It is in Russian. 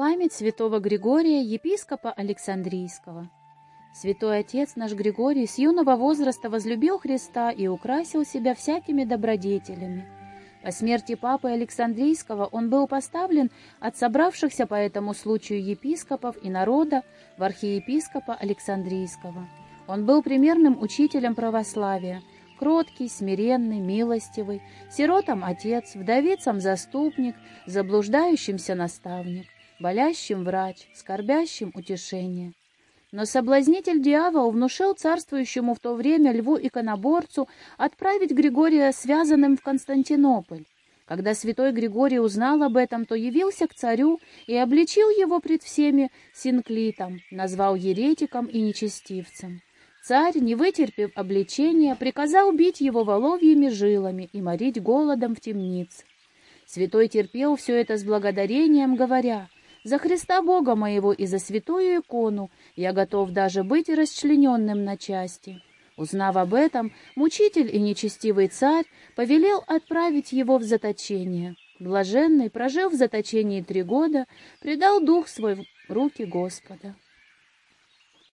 Память святого Григория, епископа Александрийского. Святой отец наш Григорий с юного возраста возлюбил Христа и украсил себя всякими добродетелями. По смерти папы Александрийского он был поставлен от собравшихся по этому случаю епископов и народа в архиепископа Александрийского. Он был примерным учителем православия, кроткий, смиренный, милостивый, сиротам отец, вдовицам заступник, заблуждающимся наставник болящим врач, скорбящим утешение. Но соблазнитель дьявол внушил царствующему в то время льву-иконоборцу отправить Григория связанным в Константинополь. Когда святой Григорий узнал об этом, то явился к царю и обличил его пред всеми синклитом, назвал еретиком и нечестивцем. Царь, не вытерпев обличения, приказал бить его воловьими жилами и морить голодом в темнице. Святой терпел все это с благодарением, говоря — за Христа Бога моего и за святую икону я готов даже быть расчлененным на части». Узнав об этом, мучитель и нечестивый царь повелел отправить его в заточение. Блаженный, прожив в заточении три года, предал дух свой в руки Господа.